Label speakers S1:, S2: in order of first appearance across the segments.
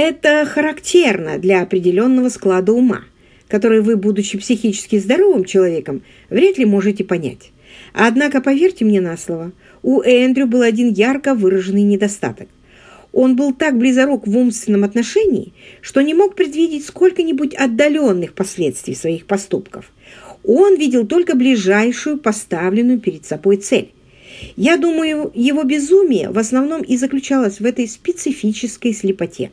S1: Это характерно для определенного склада ума, который вы, будучи психически здоровым человеком, вряд ли можете понять. Однако, поверьте мне на слово, у Эндрю был один ярко выраженный недостаток. Он был так близорук в умственном отношении, что не мог предвидеть сколько-нибудь отдаленных последствий своих поступков. Он видел только ближайшую поставленную перед собой цель. Я думаю, его безумие в основном и заключалось в этой специфической слепоте.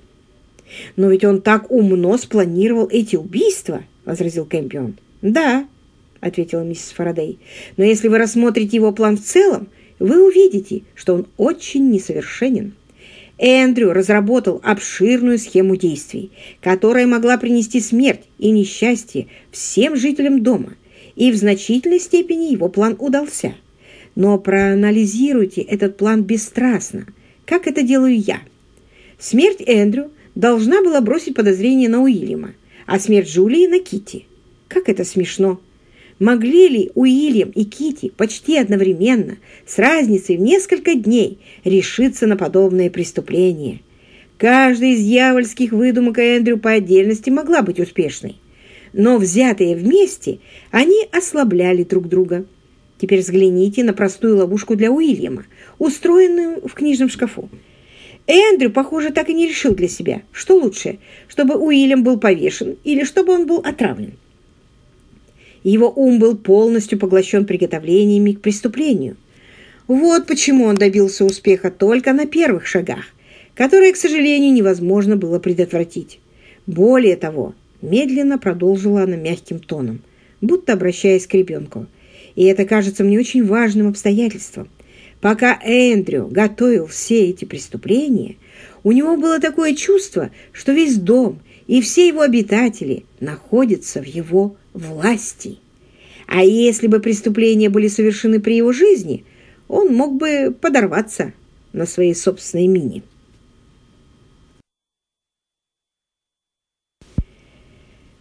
S1: «Но ведь он так умно спланировал эти убийства», — возразил Кэмпион. «Да», — ответила миссис Фарадей, «но если вы рассмотрите его план в целом, вы увидите, что он очень несовершенен». Эндрю разработал обширную схему действий, которая могла принести смерть и несчастье всем жителям дома, и в значительной степени его план удался. Но проанализируйте этот план бесстрастно, как это делаю я. Смерть Эндрю должна была бросить подозрение на Уильяма, а смерть Джулии на Кити. Как это смешно! Могли ли Уильям и Кити почти одновременно, с разницей в несколько дней, решиться на подобное преступление? Каждая из дьявольских выдумок Эндрю по отдельности могла быть успешной. Но взятые вместе, они ослабляли друг друга. Теперь взгляните на простую ловушку для Уильяма, устроенную в книжном шкафу. Эндрю, похоже, так и не решил для себя, что лучше, чтобы Уильям был повешен или чтобы он был отравлен. Его ум был полностью поглощен приготовлениями к преступлению. Вот почему он добился успеха только на первых шагах, которые, к сожалению, невозможно было предотвратить. Более того, медленно продолжила она мягким тоном, будто обращаясь к ребенку. И это кажется мне очень важным обстоятельством. Пока Эндрю готовил все эти преступления, у него было такое чувство, что весь дом и все его обитатели находятся в его власти. А если бы преступления были совершены при его жизни, он мог бы подорваться на своей собственной мине.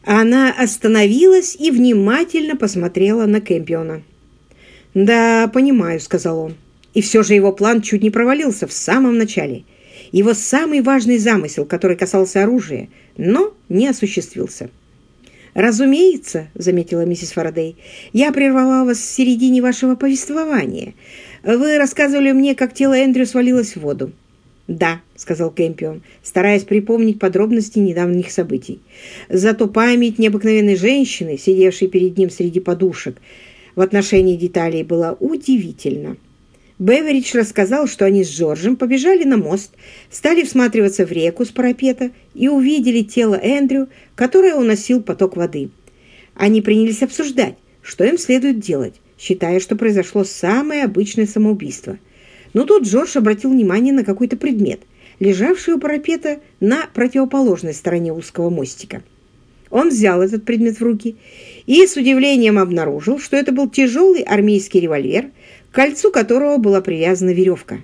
S1: Она остановилась и внимательно посмотрела на Кэмпиона. «Да, понимаю», — сказал он. И все же его план чуть не провалился в самом начале. Его самый важный замысел, который касался оружия, но не осуществился. «Разумеется», — заметила миссис Фарадей, — «я прервала вас в середине вашего повествования. Вы рассказывали мне, как тело Эндрю свалилось в воду». «Да», — сказал Кэмпион, стараясь припомнить подробности недавних событий. Зато память необыкновенной женщины, сидевшей перед ним среди подушек, в отношении деталей была удивительна. Беверидж рассказал, что они с Джорджем побежали на мост, стали всматриваться в реку с парапета и увидели тело Эндрю, которое уносил поток воды. Они принялись обсуждать, что им следует делать, считая, что произошло самое обычное самоубийство. Но тут Джордж обратил внимание на какой-то предмет, лежавший у парапета на противоположной стороне узкого мостика. Он взял этот предмет в руки и с удивлением обнаружил, что это был тяжелый армейский револьвер – кольцу которого была привязана веревка.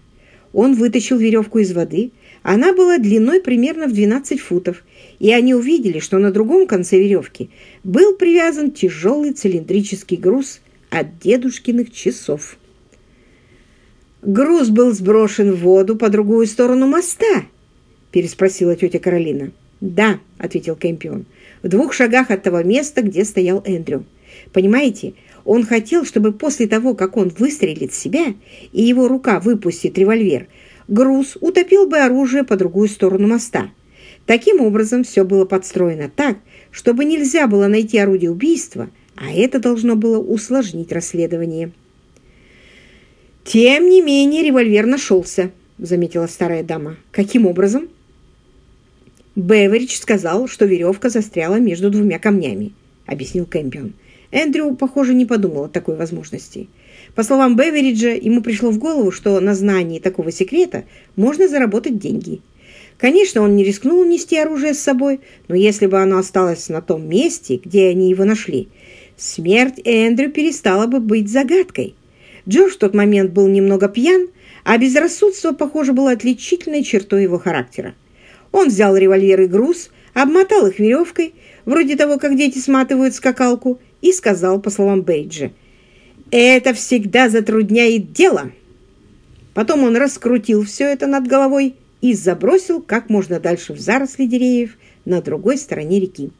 S1: Он вытащил веревку из воды, она была длиной примерно в 12 футов, и они увидели, что на другом конце веревки был привязан тяжелый цилиндрический груз от дедушкиных часов. «Груз был сброшен в воду по другую сторону моста?» – переспросила тетя Каролина. «Да», – ответил Кэмпион, – «в двух шагах от того места, где стоял Эндрю. Понимаете, он хотел, чтобы после того, как он выстрелит в себя, и его рука выпустит револьвер, груз утопил бы оружие по другую сторону моста. Таким образом, все было подстроено так, чтобы нельзя было найти орудие убийства, а это должно было усложнить расследование. «Тем не менее, револьвер нашелся», — заметила старая дама. «Каким образом?» Беверидж сказал, что веревка застряла между двумя камнями, — объяснил Кэмпион. Эндрю, похоже, не подумал о такой возможности. По словам Бевериджа, ему пришло в голову, что на знании такого секрета можно заработать деньги. Конечно, он не рискнул нести оружие с собой, но если бы оно осталось на том месте, где они его нашли, смерть Эндрю перестала бы быть загадкой. Джордж в тот момент был немного пьян, а безрассудство, похоже, было отличительной чертой его характера. Он взял револьвер и груз, обмотал их веревкой, вроде того, как дети сматывают скакалку, и сказал, по словам Бейджа, «Это всегда затрудняет дело». Потом он раскрутил все это над головой и забросил как можно дальше в заросли деревьев на другой стороне реки.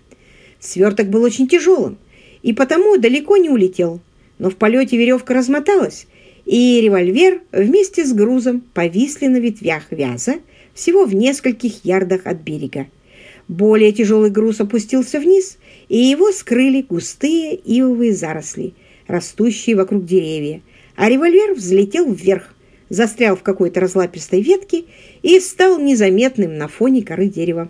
S1: Сверток был очень тяжелым, и потому далеко не улетел, но в полете веревка размоталась, и револьвер вместе с грузом повисли на ветвях вяза всего в нескольких ярдах от берега. Более тяжелый груз опустился вниз, и его скрыли густые ивовые заросли, растущие вокруг деревья, а револьвер взлетел вверх, застрял в какой-то разлапистой ветке и стал незаметным на фоне коры дерева.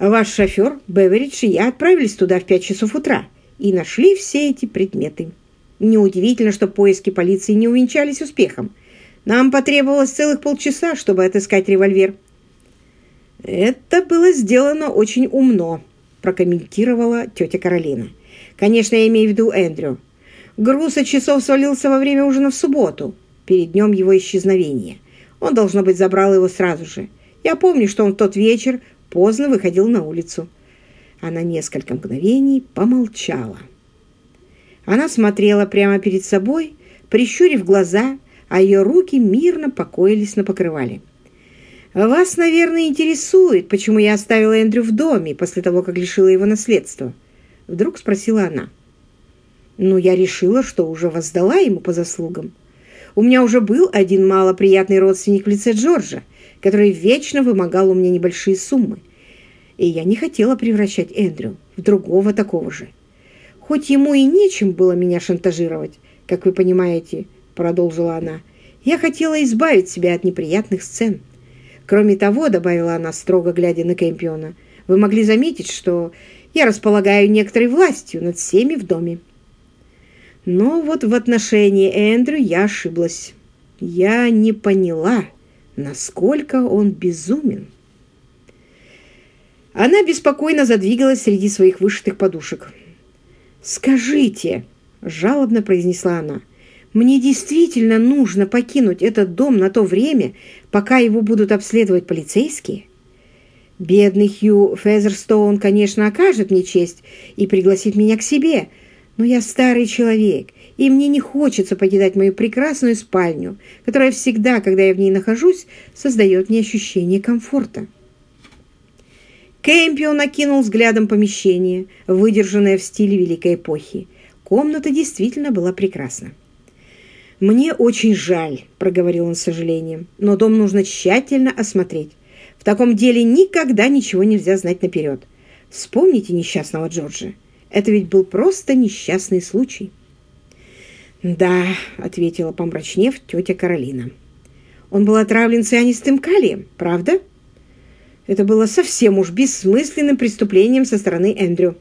S1: Ваш шофер, Беверидж и я отправились туда в пять часов утра и нашли все эти предметы. Неудивительно, что поиски полиции не увенчались успехом. Нам потребовалось целых полчаса, чтобы отыскать револьвер. «Это было сделано очень умно», – прокомментировала тетя Каролина. «Конечно, я имею в виду Эндрю. Груз от часов свалился во время ужина в субботу, перед днем его исчезновения. Он, должно быть, забрал его сразу же. Я помню, что он в тот вечер поздно выходил на улицу». Она несколько мгновений помолчала. Она смотрела прямо перед собой, прищурив глаза, а ее руки мирно покоились на покрывале. «Вас, наверное, интересует, почему я оставила Эндрю в доме после того, как лишила его наследства?» Вдруг спросила она. «Ну, я решила, что уже воздала ему по заслугам. У меня уже был один малоприятный родственник в лице Джорджа, который вечно вымогал у меня небольшие суммы. И я не хотела превращать Эндрю в другого такого же. Хоть ему и нечем было меня шантажировать, как вы понимаете, продолжила она, я хотела избавить себя от неприятных сцен». Кроме того, добавила она, строго глядя на Кэмпиона, вы могли заметить, что я располагаю некоторой властью над всеми в доме. Но вот в отношении Эндрю я ошиблась. Я не поняла, насколько он безумен. Она беспокойно задвигалась среди своих вышитых подушек. «Скажите», — жалобно произнесла она, мне действительно нужно покинуть этот дом на то время, пока его будут обследовать полицейские. Бедный Хью Фезерстоун, конечно, окажет мне честь и пригласит меня к себе, но я старый человек, и мне не хочется покидать мою прекрасную спальню, которая всегда, когда я в ней нахожусь, создает мне ощущение комфорта. Кэмпион накинул взглядом помещение, выдержанное в стиле Великой эпохи. Комната действительно была прекрасна. «Мне очень жаль», — проговорил он с сожалением, «но дом нужно тщательно осмотреть. В таком деле никогда ничего нельзя знать наперед. Вспомните несчастного Джорджа. Это ведь был просто несчастный случай». «Да», — ответила, помрачнев, тетя Каролина. «Он был отравлен цианистым калием, правда?» Это было совсем уж бессмысленным преступлением со стороны Эндрю.